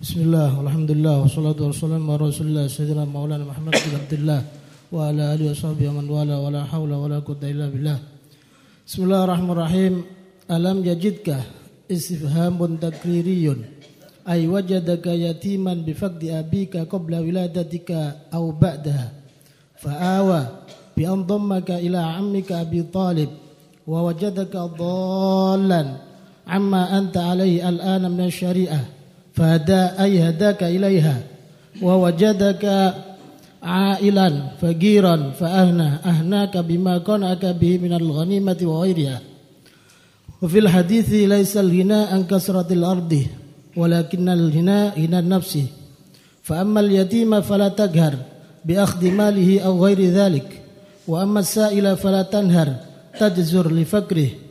Bismillah, alhamdulillah, wassalatu wassalamu ala rasulillah Sayyidina maulana Muhammad Bismillahirrahmanirrahim. Alam yajidka istifhamun takririyun Ay wajadaka yatiman bifaqdi abika qabla wiladatika aw ba'daha Fa'awa bi andammaka ila ammika Abi Talib wa wajadaka dhallan amma anta alaihi al'ana min syariah ay hadaka ilaiha wa wajadaka ailan fagiran fa ahna ahnaka bima qanaka bihi min al-ghanimati wa ghairiha wa fil hadithi laysa al-ghina an kasratil ardi walakin al-ghina ghina nafsi fa amma al-yatima fala taghar bi akhdhi malihi aw ghairi dhalik wa amma as-sa'ila fala tanhar tajzur li fakrihi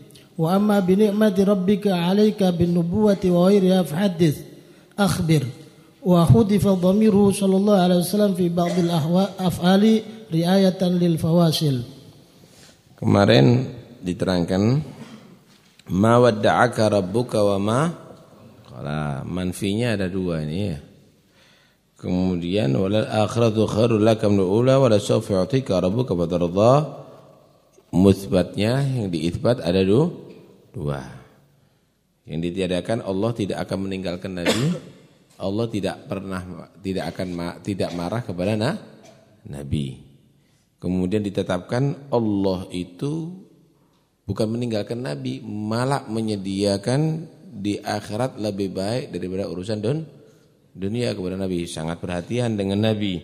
akhbir wa hudifa dhamiru sallallahu alaihi wasallam fi ba'dil af'ali riayatan lil fawasil kemarin diterangkan ma wadda'aka rabbuka wa ma qala manfinya ada dua ini ya. Kemudian walal akhiratu khairul laka min ula wala sawfa yu'tika rabbuka fatarda musbatnya yang diisbat ada dua. Yang ditiadakan Allah tidak akan meninggalkan Nabi. Allah tidak pernah tidak akan tidak marah kepada na, Nabi. Kemudian ditetapkan Allah itu bukan meninggalkan Nabi, malah menyediakan di akhirat lebih baik daripada urusan don dunia kepada Nabi. Sangat perhatian dengan Nabi.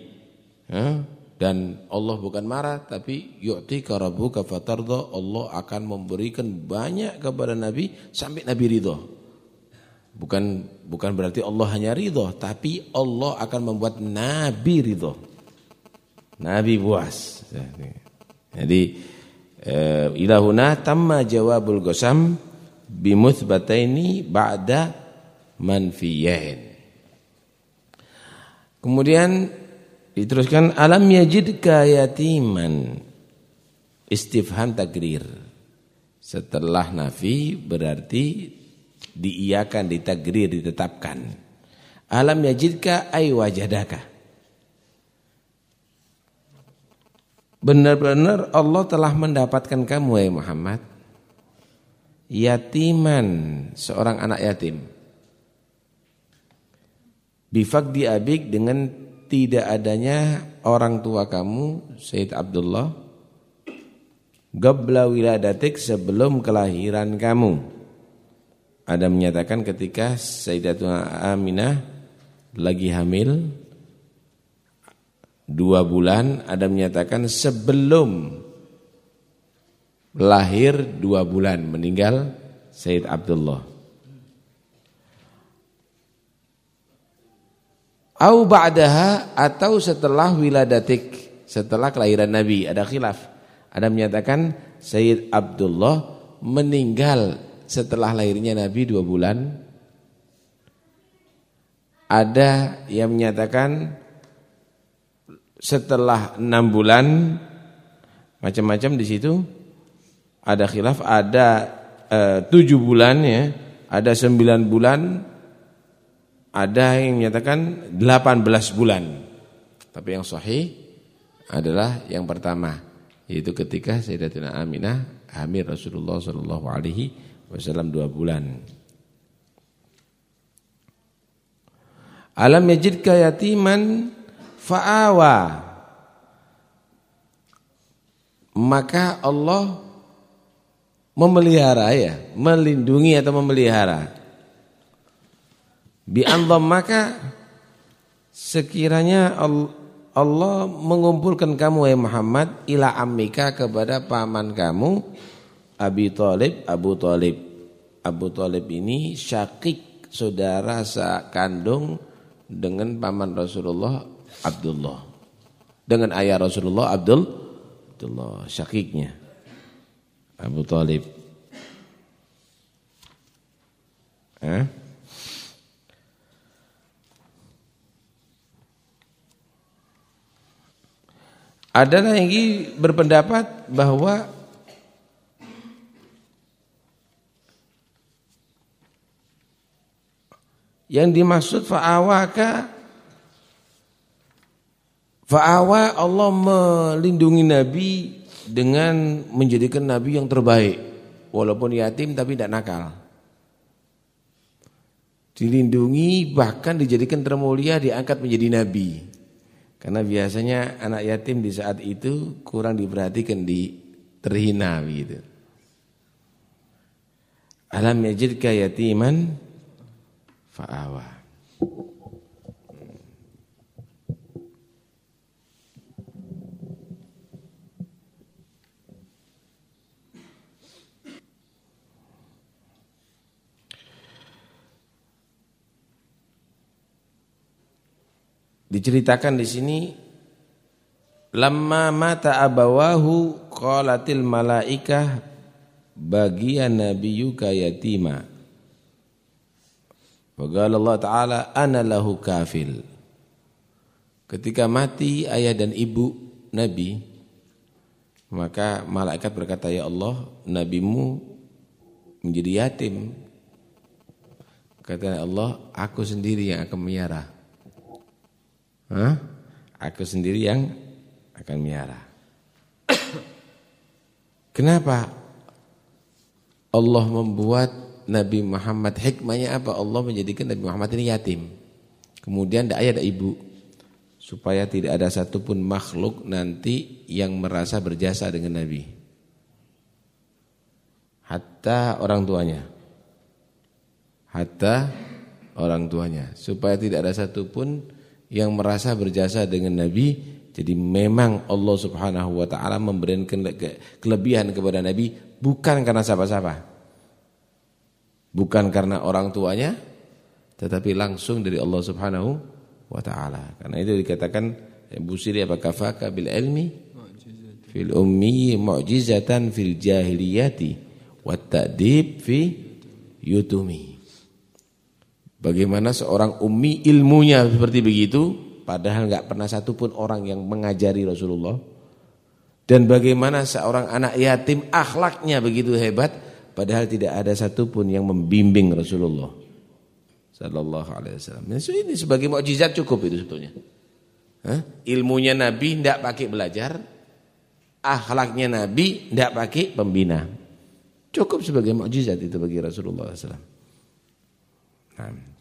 Dan Allah bukan marah tapi yu'tika rabbuka fatarda Allah akan memberikan banyak kepada Nabi sampai Nabi ridho. Bukan bukan berarti Allah hanya ridho tapi Allah akan membuat Nabi ridho. Nabi puas. Jadi eh, ilahuna tamma jawabul gosam bimuthbataini ba'da manfiyain. Kemudian Diteruskan alam yajidka yatiman. Istifham takrir. Setelah nafi berarti diiakan, ditagrir, ditetapkan. Alam yajidka ay wajadaka. Benar-benar Allah telah mendapatkan kamu ya Muhammad. Yatiman, seorang anak yatim. Bifak diabik dengan tidak adanya orang tua kamu Said Abdullah Gabla wiladatik sebelum kelahiran kamu Ada menyatakan ketika Sayyidatuna Aminah lagi hamil Dua bulan Ada menyatakan sebelum lahir dua bulan meninggal Said Abdullah Au ba'daha atau setelah wiladatik, setelah kelahiran Nabi, ada khilaf. Ada menyatakan Sayyid Abdullah meninggal setelah lahirnya Nabi dua bulan. Ada yang menyatakan setelah enam bulan, macam-macam di situ. Ada khilaf, ada eh, tujuh bulan ya, ada sembilan bulan, ada yang menyatakan 18 bulan. Tapi yang sahih adalah yang pertama, yaitu ketika Sayyidatina Aminah hamil Rasulullah sallallahu alaihi wasallam 2 bulan. Alam yajidka yatiman fa'awa. Maka Allah memelihara ya, melindungi atau memelihara Bi maka sekiranya Allah mengumpulkan kamu ya Muhammad ila ammika kepada paman kamu Abi Thalib Abu Thalib. Abu Thalib ini syakik saudara kandung dengan paman Rasulullah Abdullah. Dengan ayah Rasulullah Abdul Abdullah syakiknya Abu Thalib. Eh? Ada lagi berpendapat bahwa Yang dimaksud fa'awaka Fa'awa Allah melindungi Nabi dengan menjadikan Nabi yang terbaik. Walaupun yatim tapi tidak nakal. Dilindungi bahkan dijadikan termulia diangkat menjadi Nabi. Karena biasanya anak yatim di saat itu kurang diperhatikan di terhina gitu. Alam yajidka yatiman fa'awa. Diceritakan di sini lamma mata abawahu qalatil malaikah bagian nabiyyuka yatima. Faqala Allah taala ana lahu kafil. Ketika mati ayah dan ibu nabi maka malaikat berkata ya Allah nabimu menjadi yatim. Kata Allah aku sendiri yang akan. Hah? Aku sendiri yang akan miara. Kenapa Allah membuat Nabi Muhammad hikmahnya apa? Allah menjadikan Nabi Muhammad ini yatim. Kemudian ada ayah ada ibu supaya tidak ada satupun makhluk nanti yang merasa berjasa dengan Nabi. Hatta orang tuanya. Hatta orang tuanya supaya tidak ada satupun yang merasa berjasa dengan Nabi jadi memang Allah Subhanahu wa taala memberikan kelebihan kepada Nabi bukan karena siapa-siapa. Bukan karena orang tuanya tetapi langsung dari Allah Subhanahu wa taala. Karena itu dikatakan Busiri apa kafaka bil ilmi fil ummi mu'jizatan fil jahiliyati wat ta'dib fi yutumi. Bagaimana seorang ummi ilmunya seperti begitu, padahal nggak pernah satu pun orang yang mengajari Rasulullah. Dan bagaimana seorang anak yatim akhlaknya begitu hebat, padahal tidak ada satu pun yang membimbing Rasulullah. Sallallahu alaihi wasallam. Nah, ini sebagai mukjizat cukup itu sebetulnya. Hah? Ilmunya Nabi tidak pakai belajar, akhlaknya Nabi tidak pakai pembina. Cukup sebagai mukjizat itu bagi Rasulullah SAW. Nah.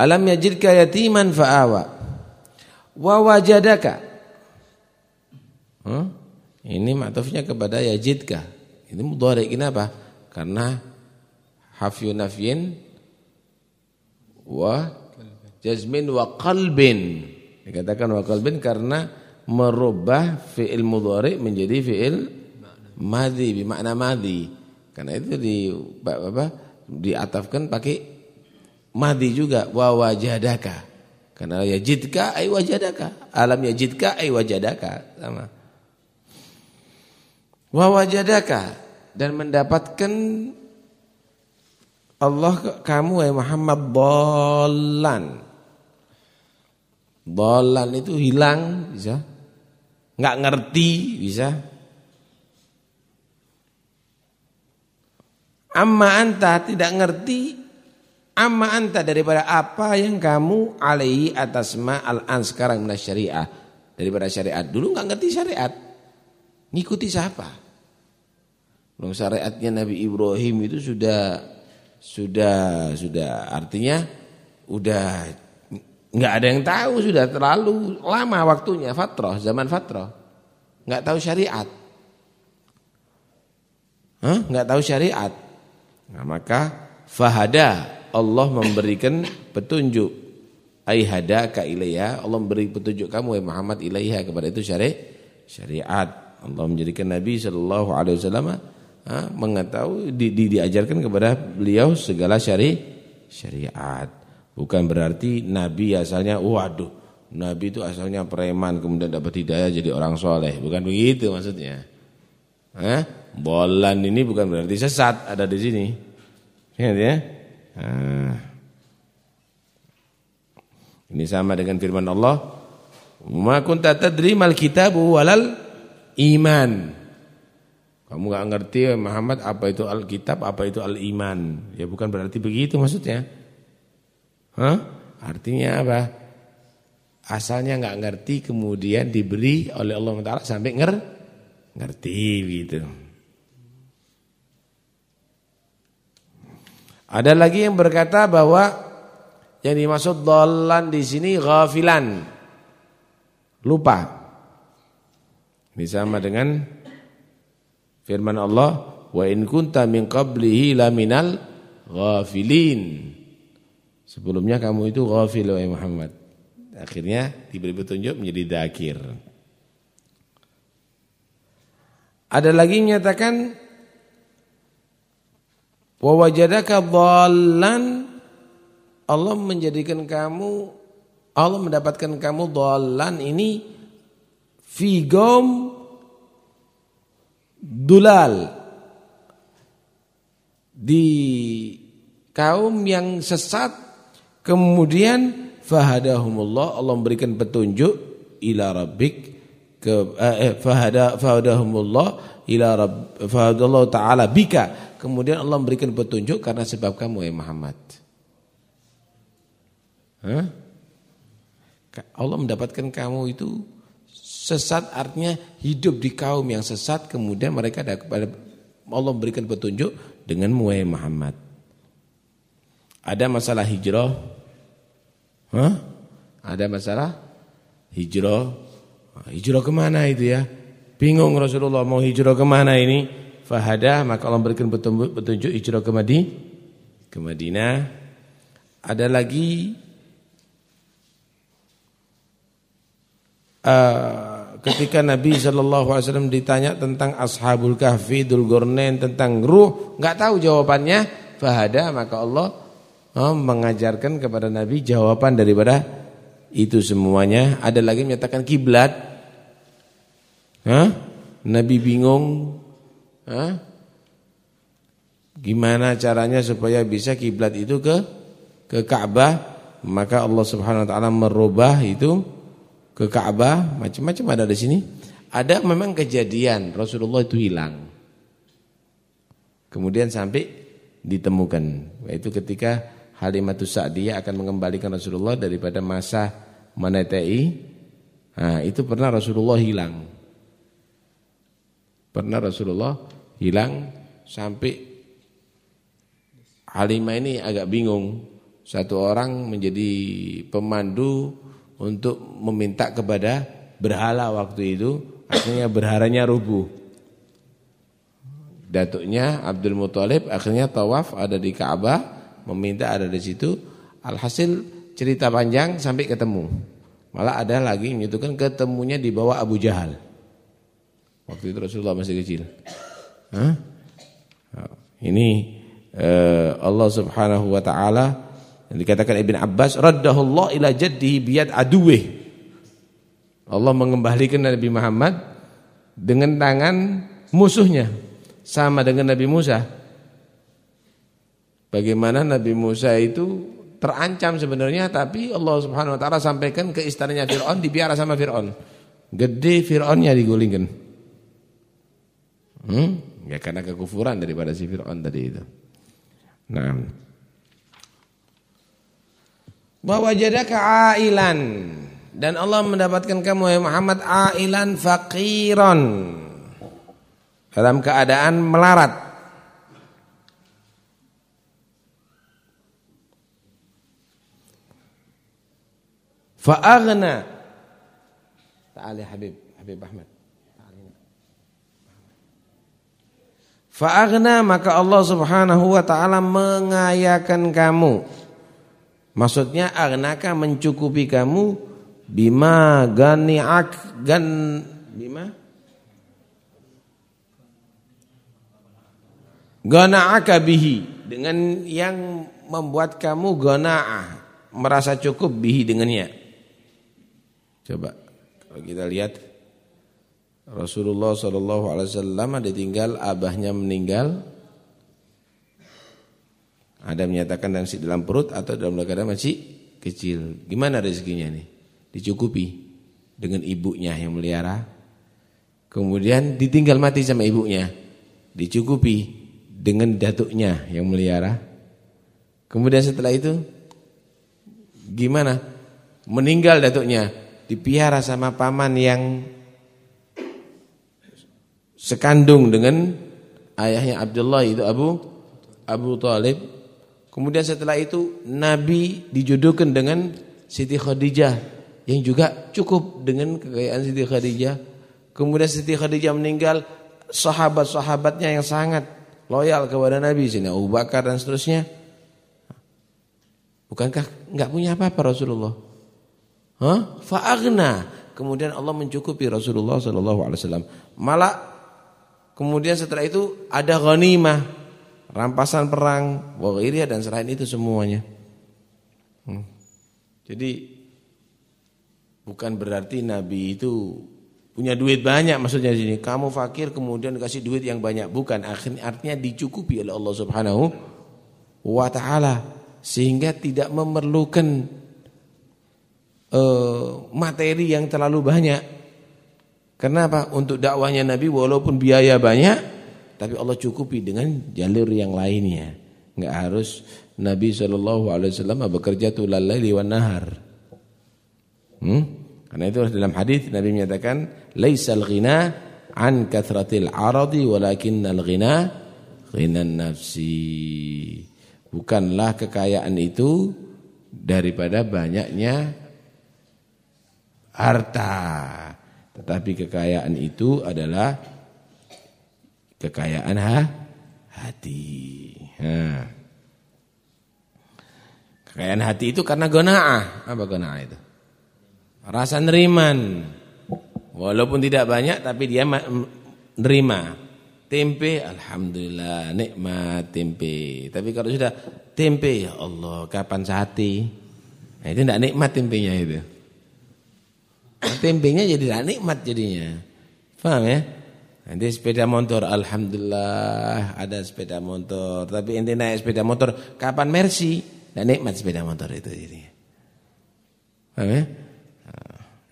Alam yajidka yatiman fa'awa wa wajadaka. Hmm? Ini matufnya kepada yajidka. Ini mudhari kenapa? Karena hafyu nafyin wa jazmin wa qalbin. Dikatakan wa qalbin karena merubah fi'il mudhari menjadi fi'il madhi bermakna madhi. Karena itu di apa diatafkan pakai Madi juga wa wajadaka. Karena yajidka ay wajadaka. Alam yajidka ay wajadaka. Sama. Wa wajadaka dan mendapatkan Allah kamu ay Muhammad bolan. Bolan itu hilang bisa. Enggak ngerti bisa. Amma anta tidak ngerti Amma anta daripada apa yang kamu alaihi atas ma al-an sekarang minas syariah. Daripada syariat. Dulu enggak ngerti syariat. Ngikuti siapa? Belum syariatnya Nabi Ibrahim itu sudah sudah sudah artinya udah enggak ada yang tahu sudah terlalu lama waktunya. Fatrah zaman fatrah. Enggak tahu syariat. Hah? enggak tahu syariat. Nah maka fahada Allah memberikan petunjuk. Ai hadaka ilayya Allah memberi petunjuk kamu wahai Muhammad ilaiha kepada itu syari syariat. Allah menjadikan Nabi sallallahu alaihi wasallam mengetahui di, di, diajarkan kepada beliau segala syari syariat bukan berarti Nabi asalnya waduh Nabi itu asalnya preman kemudian dapat hidayah jadi orang soleh bukan begitu maksudnya Hah? bolan ini bukan berarti sesat ada di sini ya Nah. Ini sama dengan firman Allah, "Ma kunta tadri mal kitabu walal iman." Kamu enggak ngerti Muhammad apa itu Alkitab, apa itu al-iman. Ya bukan berarti begitu maksudnya. Hah? Artinya apa? Asalnya nggak ngerti kemudian diberi oleh Allah Taala sampai nger ngerti gitu. Ada lagi yang berkata bahwa yang dimaksud dolan di sini ghafilan. Lupa. Ini sama dengan firman Allah, "Wa in kunta min qablihi laminal ghafilin." Sebelumnya kamu itu ghafil wahai Muhammad. Akhirnya diberi petunjuk menjadi dakir. Ada lagi menyatakan wa wajadaka dhallan Allah menjadikan kamu Allah mendapatkan kamu dhallan ini figom dulal di kaum yang sesat Kemudian fahadahumullah Allah memberikan petunjuk ila rabbik ke eh, eh fahada fahadahumullah ila rabb fahadallahu taala bika. Kemudian Allah memberikan petunjuk karena sebab kamu ya Muhammad. Allah mendapatkan kamu itu sesat artinya hidup di kaum yang sesat kemudian mereka ada kepada Allah memberikan petunjuk dengan Muhammad. Ada masalah hijrah? Hah? Ada masalah hijrah? Hijrah ke mana itu ya? Bingung Rasulullah mau hijrah ke mana ini? Fahada maka Allah berikan petunjuk, petunjuk hijrah ke Madinah. Ke Madinah. Ada lagi uh, ketika Nabi Shallallahu Alaihi Wasallam ditanya tentang ashabul kahfi, dulgornen tentang ruh, nggak tahu jawabannya. Fahada maka Allah oh, mengajarkan kepada Nabi jawaban daripada itu semuanya. Ada lagi menyatakan kiblat. Hah? Nabi bingung. Hah? Gimana caranya supaya bisa kiblat itu ke ke Ka'bah? Maka Allah Subhanahu wa taala merubah itu ke Ka'bah, macam-macam ada di sini. Ada memang kejadian Rasulullah itu hilang. Kemudian sampai ditemukan. Yaitu ketika Halimatus Sa'diyah akan mengembalikan Rasulullah daripada masa menetei. Nah, itu pernah Rasulullah hilang. Pernah Rasulullah hilang sampai Halimah ini agak bingung. Satu orang menjadi pemandu untuk meminta kepada berhala waktu itu. Akhirnya berhalanya rubuh. Datuknya Abdul Muthalib akhirnya tawaf ada di Ka'bah meminta ada di situ. Alhasil cerita panjang sampai ketemu. Malah ada lagi menyebutkan ketemunya di bawah Abu Jahal. Waktu itu Rasulullah masih kecil. Hah? Ini uh, Allah Subhanahu wa taala yang dikatakan Ibn Abbas raddahullah ila jaddihi biyad aduwih. Allah mengembalikan Nabi Muhammad dengan tangan musuhnya sama dengan Nabi Musa Bagaimana Nabi Musa itu terancam sebenarnya tapi Allah Subhanahu wa taala sampaikan ke istananya Firaun dibiara sama Firaun. Gede Firaunnya digulingkan. Hmm? Ya karena kekufuran daripada si Firaun tadi itu. Nah. Bahwa jadaka ailan dan Allah mendapatkan kamu ya Muhammad ailan faqiron dalam keadaan melarat Fa'aghna. Ta'ali Habib, Habib Ahmad. Fa'aghna maka Allah Subhanahu wa taala mengayakan kamu. Maksudnya aghnaka mencukupi kamu bima gani'ak gan bima Gana'aka bihi dengan yang membuat kamu gana'ah merasa cukup bihi dengannya. Coba kalau kita lihat Rasulullah Shallallahu Alaihi Wasallam ditinggal abahnya meninggal. Ada menyatakan masih dalam perut atau dalam keadaan masih kecil. Gimana rezekinya nih? Dicukupi dengan ibunya yang melihara. Kemudian ditinggal mati sama ibunya. Dicukupi dengan datuknya yang melihara. Kemudian setelah itu Gimana? Meninggal datuknya, dipiara sama paman yang sekandung dengan ayahnya Abdullah itu Abu Abu Talib. Kemudian setelah itu Nabi dijodohkan dengan Siti Khadijah yang juga cukup dengan kekayaan Siti Khadijah. Kemudian Siti Khadijah meninggal, sahabat-sahabatnya yang sangat loyal kepada Nabi, sini Abu Bakar dan seterusnya. Bukankah enggak punya apa-apa Rasulullah? Hah? Fa'agna. Kemudian Allah mencukupi Rasulullah sallallahu alaihi wasallam. Malah kemudian setelah itu ada ghanimah, rampasan perang, wa dan selain itu semuanya. Hmm. Jadi bukan berarti Nabi itu punya duit banyak maksudnya sini. Kamu fakir kemudian kasih duit yang banyak bukan. Akhirnya artinya dicukupi oleh Allah Subhanahu wa taala sehingga tidak memerlukan uh, materi yang terlalu banyak. Kenapa? Untuk dakwahnya Nabi walaupun biaya banyak, tapi Allah cukupi dengan jalur yang lainnya. Enggak harus Nabi Wasallam bekerja tulal laili wan nahar. Hmm? Karena itu dalam hadis Nabi menyatakan, "Laisal ghina an kathratil aradi walakinnal ghina ghinan nafsi." Bukanlah kekayaan itu daripada banyaknya harta. Tetapi kekayaan itu adalah kekayaan ha? hati. Ha. Kekayaan hati itu karena gona'ah. Apa gona'ah itu? Rasa neriman. Walaupun tidak banyak tapi dia nerima. Tempe alhamdulillah nikmat tempe. Tapi kalau sudah tempe ya Allah kapan sate? Nah, itu tidak nikmat tempenya itu. Nah, tempenya jadi tidak nikmat jadinya. Paham ya? Nanti sepeda motor alhamdulillah ada sepeda motor. Tapi ente naik sepeda motor kapan Mercy? Tidak nikmat sepeda motor itu jadi. Ya? Nah,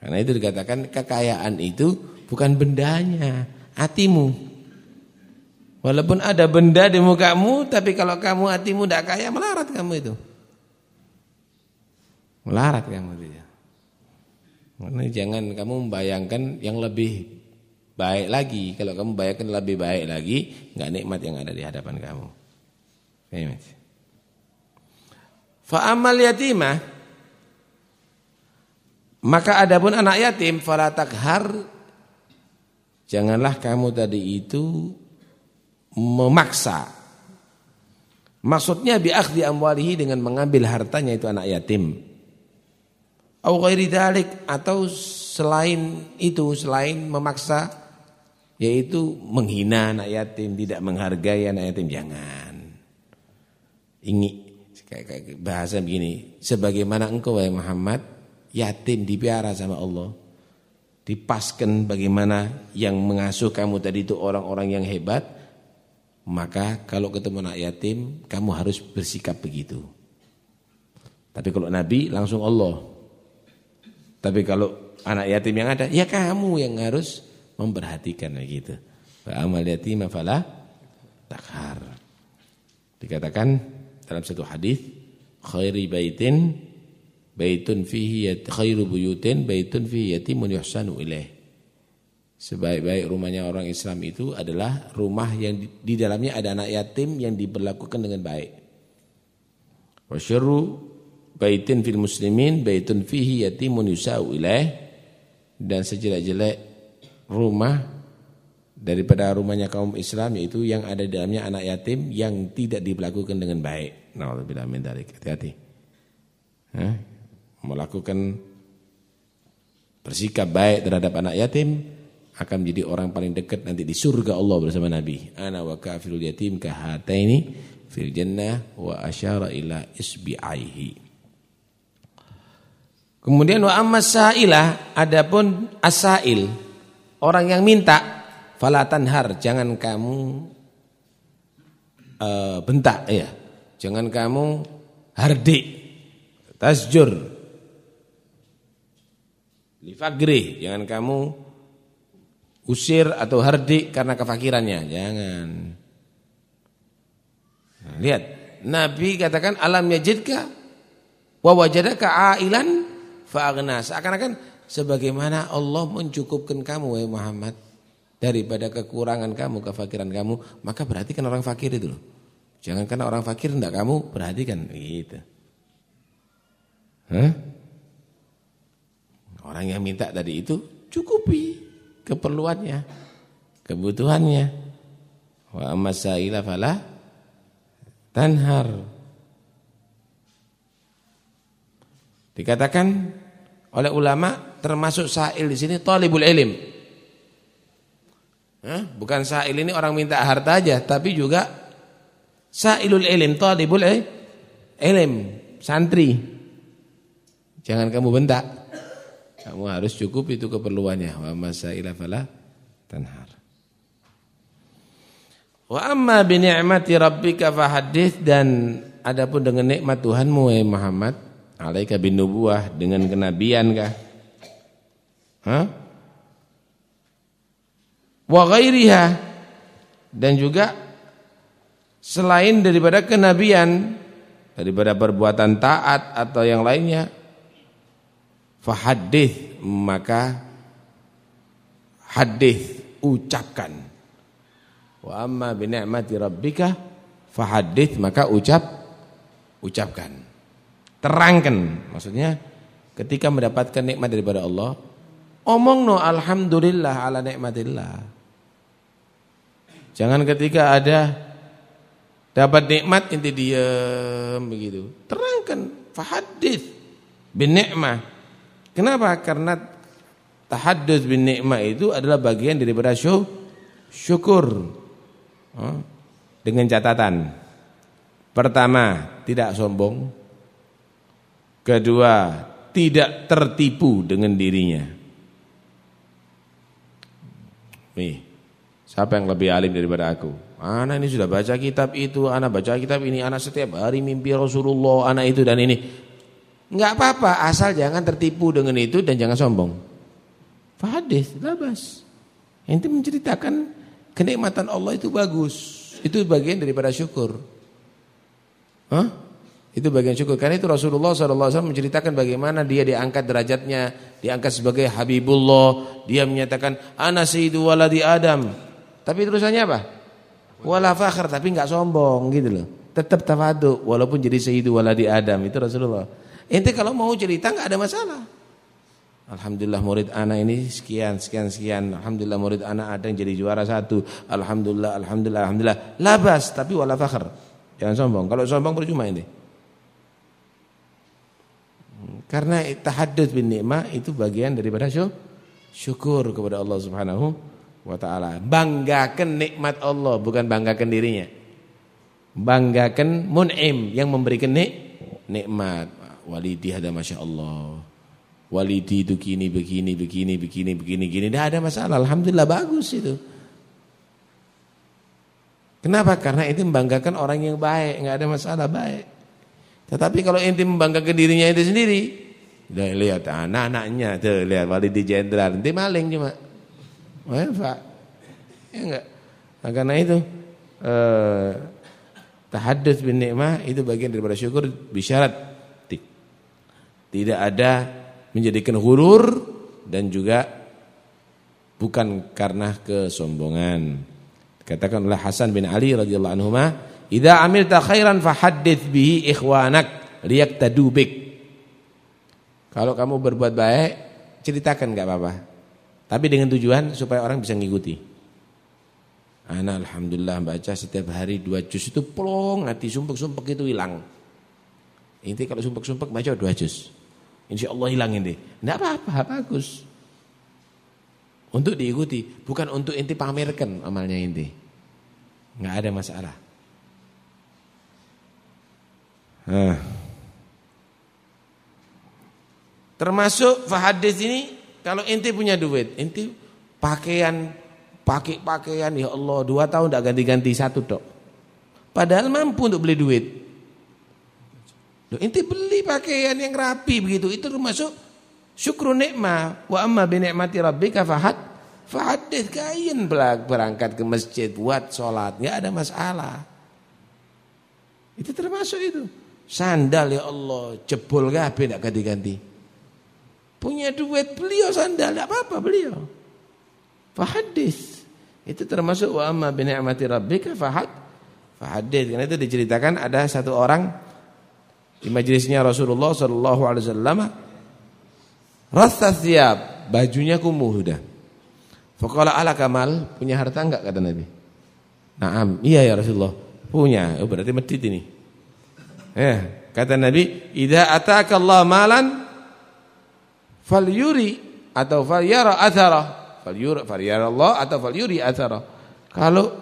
karena itu dikatakan kekayaan itu bukan bendanya, hatimu. Walaupun ada benda di mukamu, tapi kalau kamu hatimu tidak kaya, melarat kamu itu. Melarat kamu itu. Ya. Jangan kamu membayangkan yang lebih baik lagi. Kalau kamu bayangkan lebih baik lagi, nggak nikmat yang ada di hadapan kamu. Fa'amal yatimah maka adapun anak yatim fala takhar janganlah kamu tadi itu memaksa. Maksudnya biakhdi amwalihi dengan mengambil hartanya itu anak yatim. Au ghairi atau selain itu selain memaksa yaitu menghina anak yatim, tidak menghargai anak yatim jangan. Ini bahasa begini, sebagaimana engkau wahai Muhammad yatim dipiara sama Allah. Dipaskan bagaimana yang mengasuh kamu tadi itu orang-orang yang hebat, maka kalau ketemu anak yatim kamu harus bersikap begitu. Tapi kalau Nabi langsung Allah. Tapi kalau anak yatim yang ada, ya kamu yang harus memperhatikan gitu. Fa amal yatim fala takhar. Dikatakan dalam satu hadis, khairi baitin baitun fihi khairu buyutin baitun fihi yatimun yuhsanu ilaih. Sebaik-baik rumahnya orang Islam itu adalah rumah yang di, dalamnya ada anak yatim yang diberlakukan dengan baik. Wasyarru baitin fil muslimin baitun fihi yatimun yusau ilaih dan sejelek-jelek rumah daripada rumahnya kaum Islam yaitu yang ada di dalamnya anak yatim yang tidak diberlakukan dengan baik. Nauzubillah min dzalik. Hati-hati. Melakukan bersikap baik terhadap anak yatim akan menjadi orang paling dekat nanti di surga Allah bersama Nabi. Ana wa kafirul yatim kahataini fil jannah wa asyara ila isbi'aihi. Kemudian wa amma sa'ilah adapun asail orang yang minta falatan har jangan kamu uh, bentak ya. Jangan kamu hardik tasjur li fagri jangan kamu usir atau hardik karena kefakirannya. Jangan. Nah, lihat, Nabi katakan alam yajidka Wa wajadaka ailan fa'aghna. Seakan-akan sebagaimana Allah mencukupkan kamu wahai Muhammad daripada kekurangan kamu, kefakiran kamu, maka berarti kan orang fakir itu loh. Jangan karena orang fakir enggak kamu perhatikan gitu. Hah? Orang yang minta tadi itu cukupi keperluannya, kebutuhannya. Wa amasaila fala tanhar. Dikatakan oleh ulama termasuk sa'il di sini talibul ilm. Hah? Bukan sa'il ini orang minta harta aja, tapi juga sa'ilul ilm, talibul ilm, santri. Jangan kamu bentak. Kamu harus cukup itu keperluannya. Wa masaila fala tanhar. Wa amma bi ni'mati rabbika fahaddits dan adapun dengan nikmat Tuhanmu wahai Muhammad, alaika bin nubuwah dengan kenabian kah? Wa ghairiha. Dan juga selain daripada kenabian daripada perbuatan taat atau yang lainnya fahadith maka hadith ucapkan. Wa amma bi ni'mati rabbika fahadith maka ucap ucapkan. Terangkan maksudnya ketika mendapatkan nikmat daripada Allah omong no alhamdulillah ala nikmatillah jangan ketika ada dapat nikmat inti diam begitu terangkan fahadith bin ni'mah Kenapa? Karena tahaddus bin nikmah itu adalah bagian daripada syukur. Dengan catatan. Pertama, tidak sombong. Kedua, tidak tertipu dengan dirinya. Nih, siapa yang lebih alim daripada aku? Anak ini sudah baca kitab itu, anak baca kitab ini, anak setiap hari mimpi Rasulullah, anak itu dan ini. Enggak apa-apa asal jangan tertipu dengan itu dan jangan sombong. Fahadis, labas. Ente menceritakan kenikmatan Allah itu bagus. Itu bagian daripada syukur. Hah? Itu bagian syukur. Karena itu Rasulullah SAW menceritakan bagaimana dia diangkat derajatnya, diangkat sebagai Habibullah. Dia menyatakan ana waladi Adam. Tapi terusannya apa? Wala fakhr tapi enggak sombong gitu loh. Tetap tafadu walaupun jadi sayyidu waladi Adam itu Rasulullah. Ente kalau mau cerita nggak ada masalah. Alhamdulillah murid anak ini sekian sekian sekian. Alhamdulillah murid anak ada yang jadi juara satu. Alhamdulillah alhamdulillah alhamdulillah. Labas tapi wala fakhr. Jangan sombong. Kalau sombong percuma ini. Karena tahaddud bin nikmah itu bagian daripada syukur kepada Allah Subhanahu wa taala. Banggakan nikmat Allah bukan banggakan dirinya. Banggakan mun'im yang memberikan nik nikmat. Walidi ada masya Allah walidi itu kini begini begini begini begini begini. Tidak ada masalah. Alhamdulillah bagus itu. Kenapa? Karena itu membanggakan orang yang baik. Nggak ada masalah baik tetapi kalau inti membanggakan dirinya itu sendiri lihat anak-anaknya tuh lihat walidi jenderal inti maling cuma. Pak. Ya enggak? Nah, karena itu eh, bin nikmah itu bagian daripada syukur bisyarat. Tidak ada menjadikan hurur dan juga bukan karena kesombongan. Katakan oleh Hasan bin Ali radhiyallahu anhu, "Idza amilta khairan fahaddits bihi ikhwanak liyaktadu bik." Kalau kamu berbuat baik, ceritakan enggak apa-apa. Tapi dengan tujuan supaya orang bisa ngikuti. Anak alhamdulillah baca setiap hari dua juz itu plong hati sumpek-sumpek itu hilang. Inti kalau sumpek-sumpek baca dua juz. Insya Allah hilang ini. Tidak apa-apa, bagus. Untuk diikuti, bukan untuk inti pamerkan amalnya inti. Nggak ada masalah. Nah. Termasuk fahadis ini kalau inti punya duit, inti pakaian pakai pakaian ya Allah dua tahun tidak ganti-ganti satu dok. Padahal mampu untuk beli duit. Loh, inti beli pakaian yang rapi begitu. Itu termasuk syukur nikmah. Wa amma bi ni'mati rabbika fahad kain berangkat ke masjid buat sholat, enggak ada masalah. Itu termasuk itu. Sandal ya Allah, jebol kabeh ndak ganti-ganti. Punya duit beliau sandal, enggak apa-apa beliau. Fahadis. Itu termasuk wa amma bi ni'mati rabbika fahad fahadis. Karena itu diceritakan ada satu orang di majelisnya Rasulullah sallallahu alaihi wasallam rasa siap, bajunya kumuh sudah. Faqala ala kamal, punya harta enggak kata Nabi? Naam, iya ya Rasulullah. Punya. Oh, berarti medit ini. Ya, kata Nabi, "Idza ataka Allah malan falyuri atau falyara athara." Falyura falyara Allah atau falyuri athara. Kalau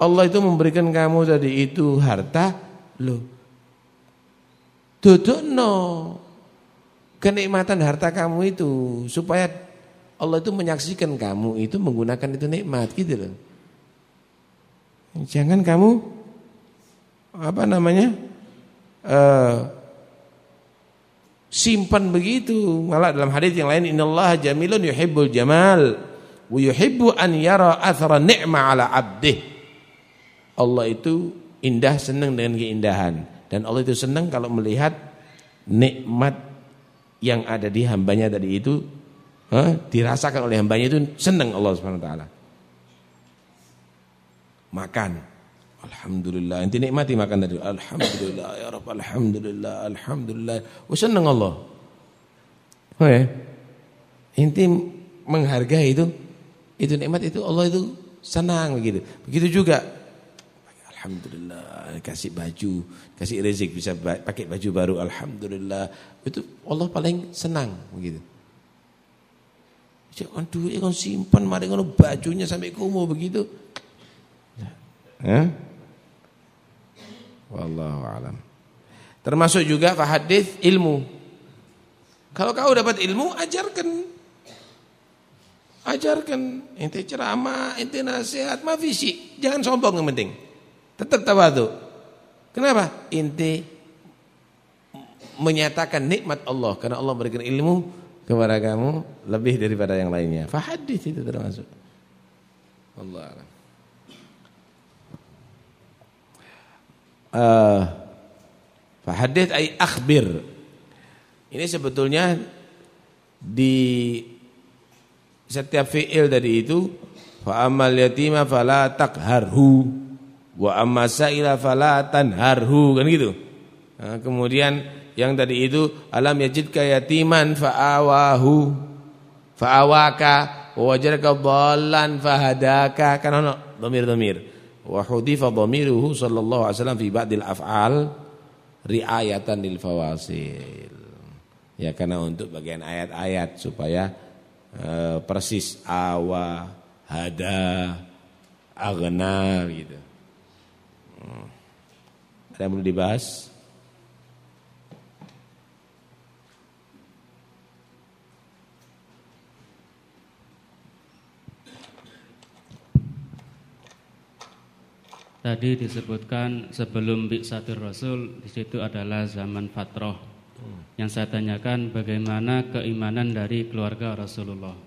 Allah itu memberikan kamu tadi itu harta, lo no kenikmatan harta kamu itu supaya Allah itu menyaksikan kamu itu menggunakan itu nikmat gitu loh. Jangan kamu apa namanya uh, simpan begitu. Malah dalam hadis yang lain innallaha jamilun yuhibbul jamal wa yuhibbu an yara athara ni'ma ala abdih Allah itu indah senang dengan keindahan. Dan Allah itu senang kalau melihat nikmat yang ada di hambanya tadi itu huh, dirasakan oleh hambanya itu senang Allah Subhanahu wa taala. Makan Alhamdulillah. Inti nikmati makan tadi. Alhamdulillah ya Rabb. Alhamdulillah. Alhamdulillah. Oh senang Allah. Oh ya. Inti menghargai itu itu nikmat itu Allah itu senang begitu. Begitu juga Alhamdulillah kasih baju, kasih rezeki bisa pakai baju baru Alhamdulillah. Itu Allah paling senang begitu. Jangan duit kan simpan mari ngono bajunya sampai kumuh begitu. Ya. Wallahu alam. Termasuk juga fahadits ilmu. Kalau kau dapat ilmu, ajarkan. Ajarkan. Ente ceramah, ente nasihat, ma visi. Jangan sombong yang penting. Tetap tawadu. Kenapa? Ente menyatakan nikmat Allah karena Allah memberikan ilmu kepada kamu lebih daripada yang lainnya. Fahadits itu termasuk. Allah alam. Uh, fahadith ay akhbir. Ini sebetulnya di setiap fi'il tadi itu fa amal yatima fala taqharhu wa amma sa'ila fala tanharhu kan gitu. Nah, kemudian yang tadi itu alam yajidka yatiman fa'awahu fa'awaka wa wajadaka dhallan fahadaka kan ono dhamir-dhamir wa hudifa dhamiruhu sallallahu alaihi wasallam fi ba'dil af'al riayatan lil fawasil. Ya karena untuk bagian ayat-ayat supaya uh, persis awa, hada, agna gitu. Hmm. Ada yang perlu dibahas? Tadi disebutkan sebelum Biksatur Rasul di situ adalah zaman fatroh. Hmm. Yang saya tanyakan bagaimana keimanan dari keluarga Rasulullah.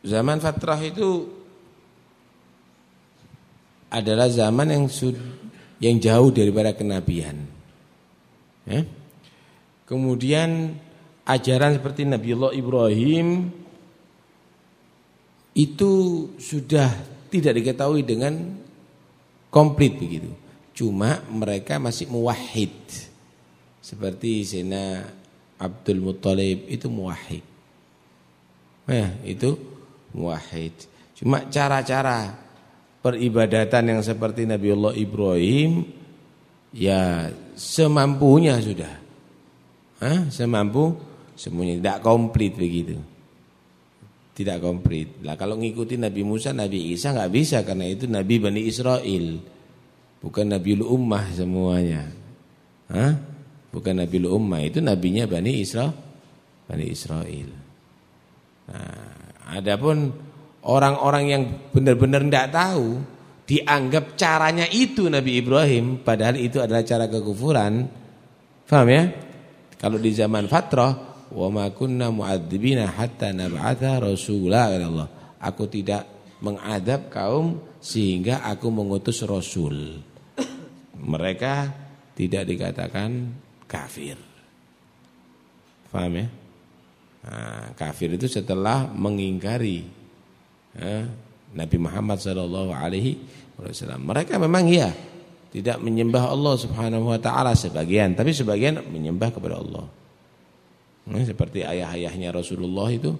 Zaman fatrah itu adalah zaman yang sud, yang jauh daripada kenabian. Ya. Kemudian ajaran seperti Nabiullah Ibrahim itu sudah tidak diketahui dengan komplit begitu. Cuma mereka masih muwahhid. Seperti Sena Abdul Muttalib itu muwahhid. Ya, itu muwahhid. Cuma cara-cara peribadatan yang seperti Nabiullah Ibrahim ya semampunya sudah. Hah? Semampu semuanya tidak komplit begitu tidak komplit. Lah kalau ngikuti Nabi Musa, Nabi Isa nggak bisa karena itu Nabi Bani Israel. Bukan Nabi Ummah semuanya. Hah? Bukan Nabi Ummah, itu nabinya Bani Israel. Bani Israel. Nah, adapun orang-orang yang benar-benar tidak tahu, dianggap caranya itu Nabi Ibrahim, padahal itu adalah cara kekufuran. Paham ya? Kalau di zaman fatrah wa ma kunna mu'adzibina hatta nab'atha rasula Allah. Aku tidak mengadab kaum sehingga aku mengutus rasul. mereka tidak dikatakan kafir. Paham ya? Nah, kafir itu setelah mengingkari eh, Nabi Muhammad sallallahu alaihi wasallam. Mereka memang ya tidak menyembah Allah Subhanahu wa taala sebagian, tapi sebagian menyembah kepada Allah. Seperti ayah-ayahnya Rasulullah itu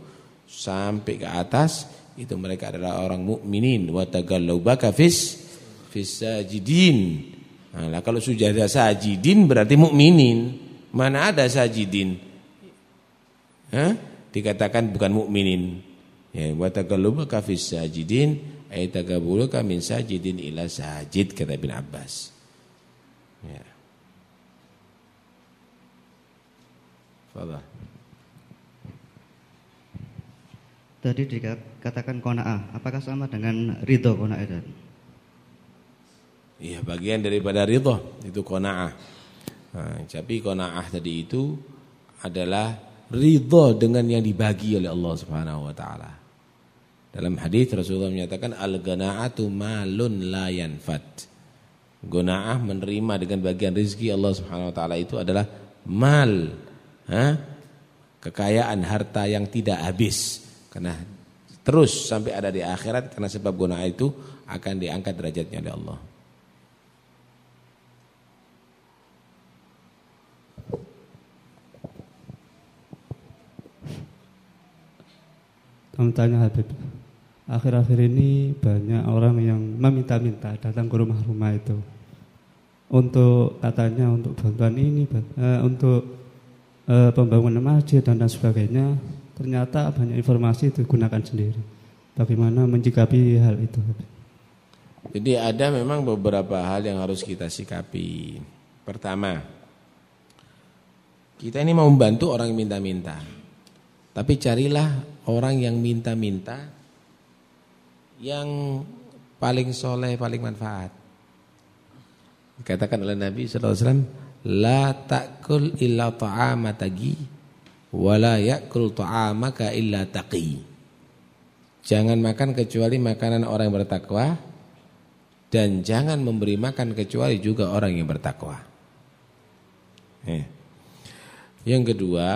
sampai ke atas itu mereka adalah orang mukminin wa tagallubaka fis fis sajidin. Nah, kalau sudah sajidin berarti mukminin. Mana ada sajidin? Hah? Dikatakan bukan mukminin. Ya, wa taqallubaka fis sajidin ay tagabuluka min sajidin ila sajid kata Ibn Abbas. Ya. Fadhal. Tadi dikatakan kona'ah, apakah sama dengan ridho kona'ah itu? Iya, bagian daripada ridho itu kona'ah. Nah, tapi kona'ah tadi itu adalah ridho dengan yang dibagi oleh Allah Subhanahu wa taala. Dalam hadis Rasulullah menyatakan al-ghana'atu malun la yanfat. Guna'ah menerima dengan bagian rizki Allah Subhanahu wa taala itu adalah mal. Ha? Kekayaan harta yang tidak habis. Karena terus sampai ada di akhirat karena sebab guna'ah itu akan diangkat derajatnya oleh Allah. Tanya Habib. Akhir-akhir ini banyak orang yang meminta-minta datang ke rumah-rumah itu untuk katanya untuk bantuan ini, uh, untuk uh, pembangunan masjid dan lain sebagainya. Ternyata banyak informasi digunakan sendiri. Bagaimana mencikapi hal itu? Jadi ada memang beberapa hal yang harus kita sikapi. Pertama, kita ini mau membantu orang minta-minta. Tapi carilah orang yang minta-minta yang paling soleh, paling manfaat. Dikatakan oleh Nabi SAW, La ta'kul illa ta'amatagi, wa la ya'kul ta'amaka illa taqi. Jangan makan kecuali makanan orang yang bertakwa, dan jangan memberi makan kecuali juga orang yang bertakwa. Eh. Yang kedua,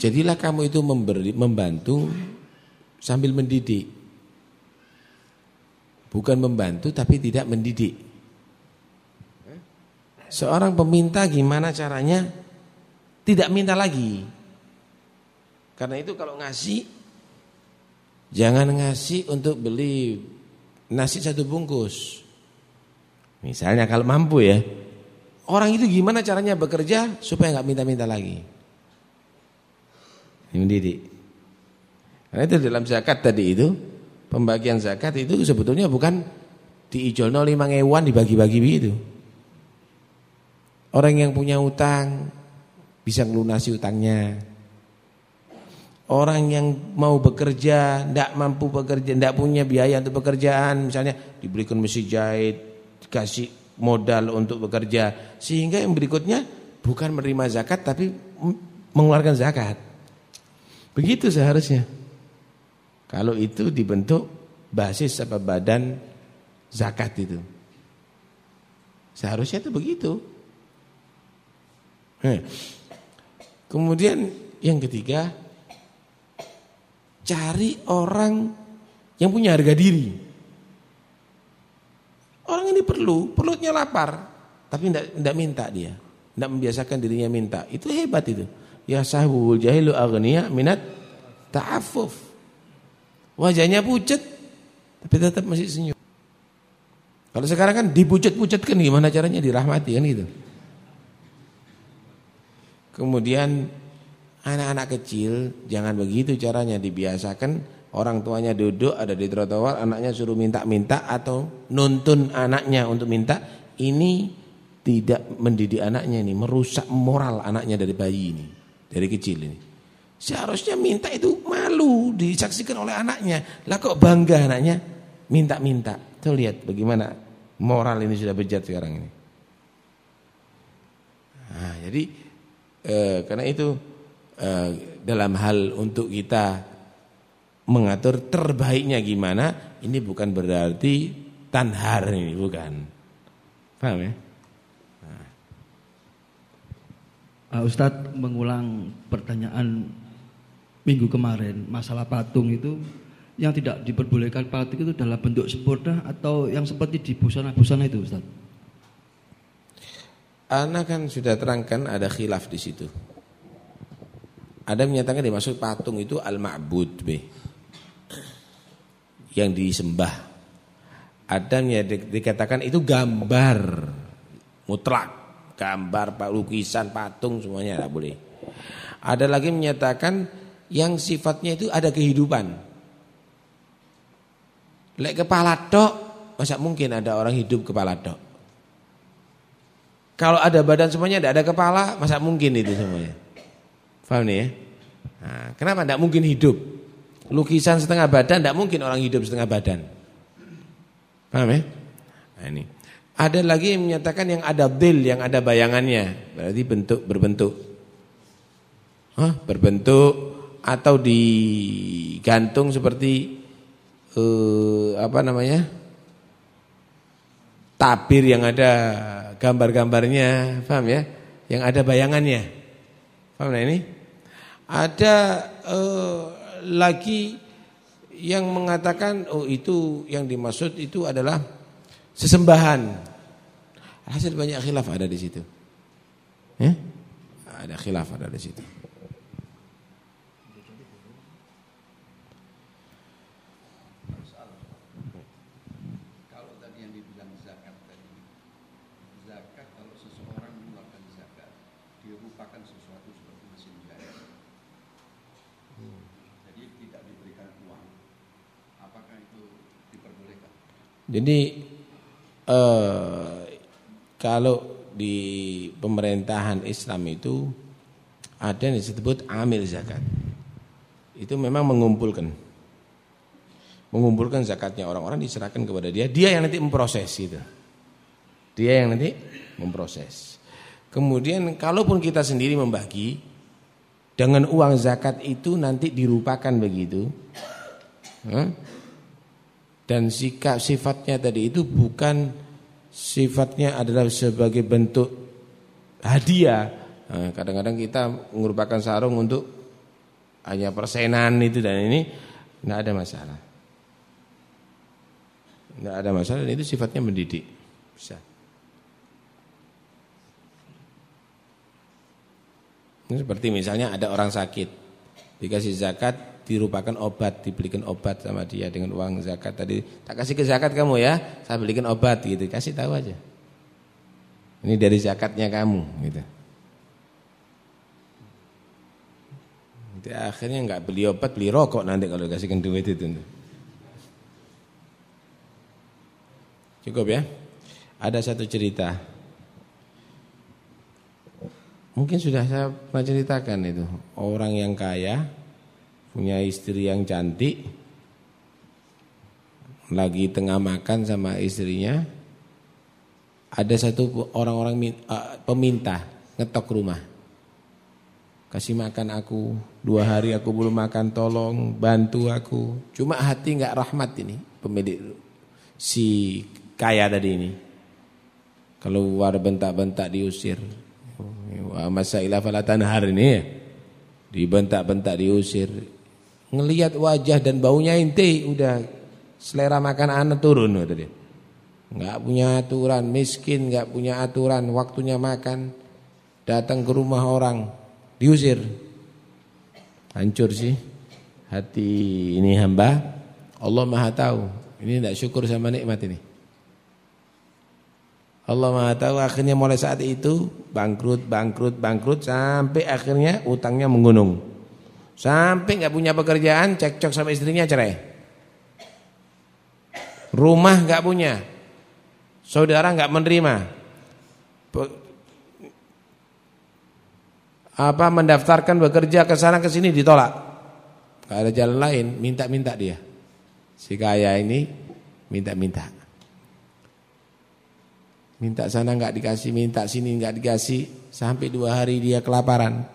Jadilah kamu itu memberi, membantu sambil mendidik. Bukan membantu tapi tidak mendidik. Seorang peminta gimana caranya tidak minta lagi. Karena itu kalau ngasih jangan ngasih untuk beli nasi satu bungkus. Misalnya kalau mampu ya. Orang itu gimana caranya bekerja supaya nggak minta-minta lagi mendidik. Karena itu dalam zakat tadi itu pembagian zakat itu sebetulnya bukan diijolno lima ngewan dibagi-bagi begitu. Orang yang punya utang bisa melunasi utangnya. Orang yang mau bekerja, tidak mampu bekerja, tidak punya biaya untuk pekerjaan, misalnya diberikan mesin jahit, dikasih modal untuk bekerja, sehingga yang berikutnya bukan menerima zakat tapi mengeluarkan zakat. Begitu seharusnya. Kalau itu dibentuk basis apa badan zakat itu. Seharusnya itu begitu. Eh. Kemudian yang ketiga, cari orang yang punya harga diri. Orang ini perlu, perutnya lapar, tapi tidak minta dia, tidak membiasakan dirinya minta. Itu hebat itu ya sahbul jahilu aghniya minat ta'affuf. Wajahnya pucat tapi tetap masih senyum. Kalau sekarang kan dipucat-pucatkan gimana caranya dirahmati kan gitu. Kemudian anak-anak kecil jangan begitu caranya dibiasakan orang tuanya duduk ada di trotoar anaknya suruh minta-minta atau nuntun anaknya untuk minta ini tidak mendidik anaknya ini merusak moral anaknya dari bayi ini dari kecil ini. Seharusnya minta itu malu disaksikan oleh anaknya. Lah kok bangga anaknya minta-minta. Tuh lihat bagaimana moral ini sudah bejat sekarang ini. Nah, jadi eh, karena itu eh, dalam hal untuk kita mengatur terbaiknya gimana, ini bukan berarti tanhar ini bukan. Paham ya? Uh, Ustadz mengulang pertanyaan minggu kemarin masalah patung itu yang tidak diperbolehkan patung itu dalam bentuk sempurna atau yang seperti di busana-busana itu Ustadz? Anak kan sudah terangkan ada khilaf di situ. Ada menyatakan dimaksud patung itu al-ma'bud B. Yang disembah. Ada yang dikatakan itu gambar mutlak gambar, lukisan, patung semuanya tidak boleh. Ada lagi menyatakan yang sifatnya itu ada kehidupan. Lek kepala dok, masa mungkin ada orang hidup kepala dok? Kalau ada badan semuanya tidak ada kepala, masa mungkin itu semuanya? Paham nih ya? Nah, kenapa tidak mungkin hidup? Lukisan setengah badan tidak mungkin orang hidup setengah badan. Paham ya? Nah, ini. Ada lagi yang menyatakan yang ada dil, yang ada bayangannya. Berarti bentuk berbentuk. Hah? Berbentuk atau digantung seperti uh, apa namanya? Tabir yang ada gambar-gambarnya, paham ya? Yang ada bayangannya. Paham nah ini? Ada uh, lagi yang mengatakan oh itu yang dimaksud itu adalah sesembahan Hasil banyak khilaf ada di situ. Ya? Ada khilaf ada di situ. Kalau tadi yang dibilang zakat tadi, zakat kalau seseorang mengeluarkan zakat, dirupakan sesuatu seperti mesin jahit. Jadi tidak diberikan uang. Apakah itu diperbolehkan? Jadi eh, kalau di pemerintahan Islam itu ada yang disebut amil zakat. Itu memang mengumpulkan. Mengumpulkan zakatnya orang-orang diserahkan kepada dia, dia yang nanti memproses itu. Dia yang nanti memproses. Kemudian kalaupun kita sendiri membagi dengan uang zakat itu nanti dirupakan begitu. Dan sikap sifatnya tadi itu bukan sifatnya adalah sebagai bentuk hadiah. Nah, kadang-kadang nah, kita merupakan sarung untuk hanya persenan itu dan ini tidak ada masalah. Tidak ada masalah dan itu sifatnya mendidik. Bisa. Ini seperti misalnya ada orang sakit dikasih zakat dirupakan obat, dibelikan obat sama dia dengan uang zakat tadi. Tak kasih ke zakat kamu ya, saya belikan obat gitu. Kasih tahu aja. Ini dari zakatnya kamu gitu. Nanti akhirnya nggak beli obat, beli rokok nanti kalau kasihkan duit itu. Cukup ya? Ada satu cerita. Mungkin sudah saya pernah ceritakan itu. Orang yang kaya punya istri yang cantik lagi tengah makan sama istrinya ada satu orang-orang uh, peminta ngetok rumah. Kasih makan aku dua hari aku belum makan tolong bantu aku. Cuma hati nggak rahmat ini pemilik si kaya tadi ini. Keluar bentak-bentak diusir. Masa ilah falatan hari ini ya. Dibentak-bentak diusir ngelihat wajah dan baunya inti udah selera makan anak turun kata dia. Enggak punya aturan, miskin enggak punya aturan, waktunya makan datang ke rumah orang diusir. Hancur sih hati ini hamba. Allah Maha tahu. Ini tidak syukur sama nikmat ini. Allah Maha tahu akhirnya mulai saat itu bangkrut, bangkrut, bangkrut sampai akhirnya utangnya menggunung. Sampai nggak punya pekerjaan, cekcok sama istrinya cerai. Rumah nggak punya. Saudara nggak menerima. Apa mendaftarkan bekerja ke sana ke sini ditolak. Gak ada jalan lain, minta-minta dia. Si kaya ini minta-minta. Minta sana nggak dikasih, minta sini nggak dikasih, sampai dua hari dia kelaparan.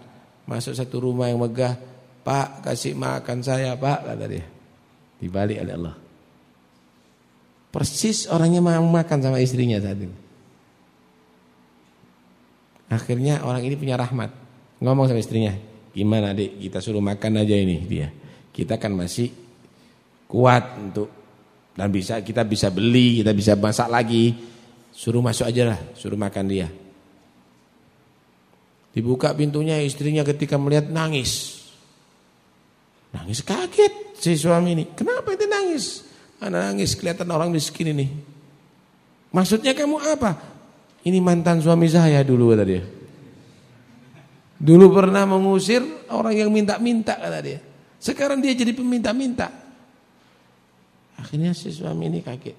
Masuk satu rumah yang megah, Pak kasih makan saya pak kata dia. Dibalik oleh Allah. Persis orangnya mau makan sama istrinya saat itu. Akhirnya orang ini punya rahmat. Ngomong sama istrinya, gimana adik kita suruh makan aja ini dia. Kita kan masih kuat untuk dan bisa kita bisa beli, kita bisa masak lagi. Suruh masuk aja lah, suruh makan dia. Dibuka pintunya istrinya ketika melihat nangis. Nangis kaget si suami ini. Kenapa itu nangis? Anak nangis kelihatan orang miskin ini. Maksudnya kamu apa? Ini mantan suami saya dulu kata dia. Dulu pernah mengusir orang yang minta-minta kata dia. Sekarang dia jadi peminta-minta. Akhirnya si suami ini kaget.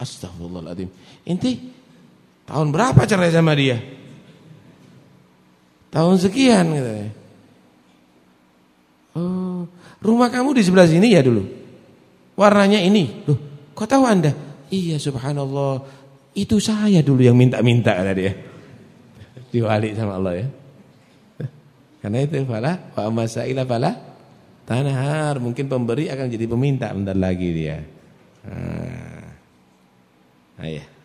Astagfirullahaladzim. Inti tahun berapa cerai sama dia? Tahun sekian katanya. Oh, rumah kamu di sebelah sini ya dulu. Warnanya ini. Loh, kok tahu Anda? Iya, subhanallah. Itu saya dulu yang minta-minta kata dia. Diwali sama Allah ya. Karena itu fala wa masaila fala tanahar. Mungkin pemberi akan jadi peminta bentar lagi dia. Nah, ayah.